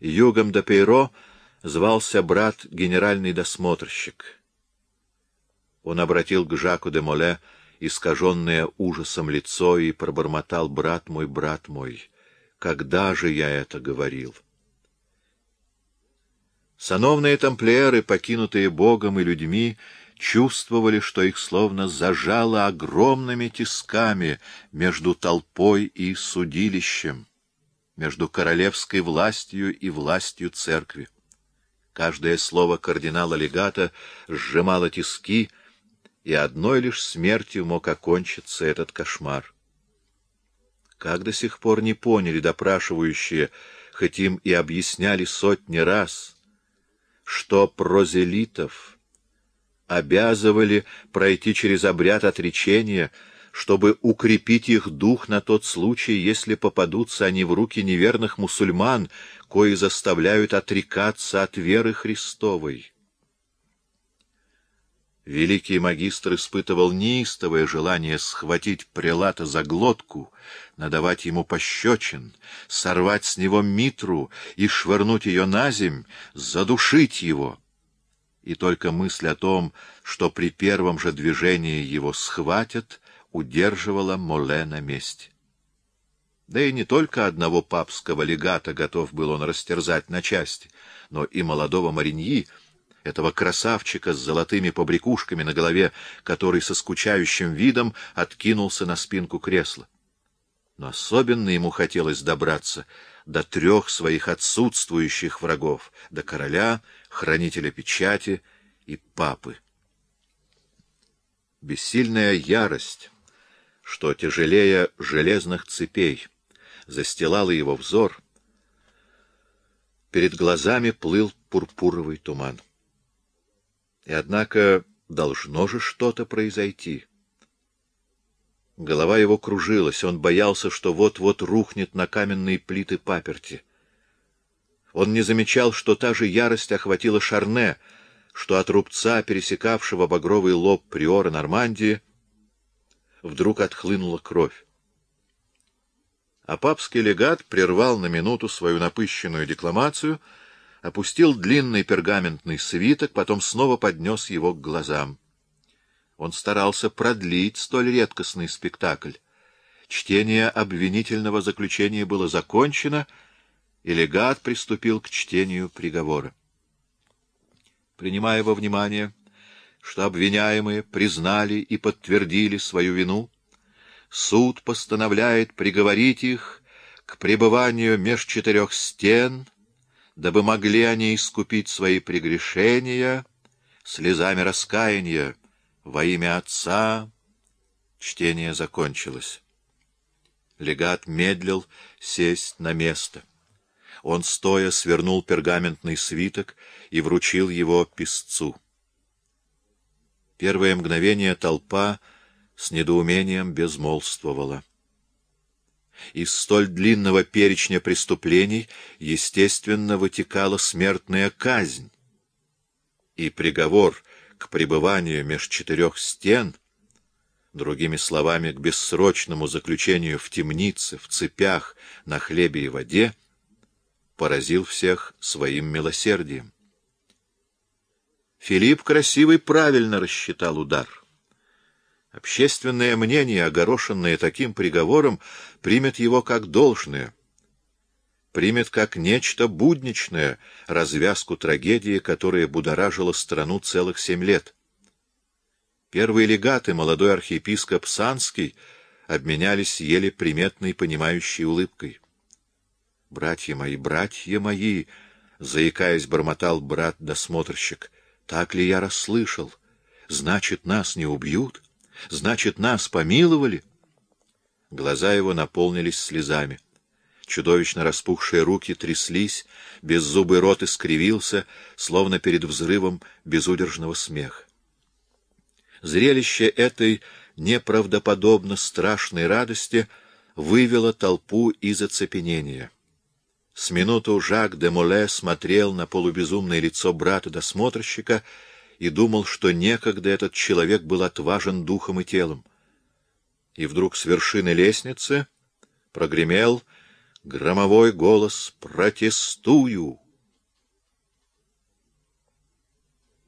Югом де Пейро звался брат генеральный досмотрщик. Он обратил к Жаку де Моле искаженное ужасом лицо и пробормотал «Брат мой, брат мой, когда же я это говорил?» Сановные тамплиеры, покинутые Богом и людьми, чувствовали, что их словно зажало огромными тисками между толпой и судилищем, между королевской властью и властью церкви. Каждое слово кардинала-легата сжимало тиски, и одной лишь смертью мог окончиться этот кошмар. Как до сих пор не поняли допрашивающие, хоть им и объясняли сотни раз, что прозелитов обязывали пройти через обряд отречения, чтобы укрепить их дух на тот случай, если попадутся они в руки неверных мусульман, кои заставляют отрекаться от веры Христовой. Великий магистр испытывал неистовое желание схватить прелата за глотку, надавать ему пощечин, сорвать с него митру и швырнуть ее на земь, задушить его. И только мысль о том, что при первом же движении его схватят, удерживала Моле на месте. Да и не только одного папского легата готов был он растерзать на части, но и молодого Мариньи — этого красавчика с золотыми побрякушками на голове, который со скучающим видом откинулся на спинку кресла. Но особенно ему хотелось добраться до трех своих отсутствующих врагов — до короля, хранителя печати и папы. Бессильная ярость, что тяжелее железных цепей, застилала его взор, перед глазами плыл пурпуровый туман. И однако должно же что-то произойти. Голова его кружилась, он боялся, что вот-вот рухнет на каменные плиты паперти. Он не замечал, что та же ярость охватила Шарне, что от рубца, пересекавшего багровый лоб приора Нормандии, вдруг отхлынула кровь. А папский легат прервал на минуту свою напыщенную декламацию — опустил длинный пергаментный свиток, потом снова поднес его к глазам. Он старался продлить столь редкостный спектакль. Чтение обвинительного заключения было закончено, и легат приступил к чтению приговора. Принимая во внимание, что обвиняемые признали и подтвердили свою вину, суд постановляет приговорить их к пребыванию меж четырех стен — дабы могли они искупить свои прегрешения слезами раскаяния во имя Отца. Чтение закончилось. Легат медлил сесть на место. Он, стоя, свернул пергаментный свиток и вручил его писцу. Первое мгновение толпа с недоумением безмолвствовала. Из столь длинного перечня преступлений, естественно, вытекала смертная казнь. И приговор к пребыванию меж четырех стен, другими словами, к бессрочному заключению в темнице, в цепях, на хлебе и воде, поразил всех своим милосердием. Филипп Красивый правильно рассчитал удар. Общественное мнение, огорошенное таким приговором, примет его как должное, примет как нечто будничное развязку трагедии, которая будоражила страну целых семь лет. Первые легаты, молодой архиепископ Санский, обменялись еле приметной понимающей улыбкой. — Братья мои, братья мои! — заикаясь, бормотал брат-досмотрщик. — Так ли я расслышал? Значит, нас не убьют? — Значит, нас помиловали? Глаза его наполнились слезами. Чудовищно распухшие руки тряслись, беззубый рот искривился, словно перед взрывом безудержного смеха. Зрелище этой неправдоподобно страшной радости вывело толпу из оцепенения. С минуту Жак де Моле смотрел на полубезумное лицо брата-досмотрщика и думал, что некогда этот человек был отважен духом и телом. И вдруг с вершины лестницы прогремел громовой голос «Протестую!»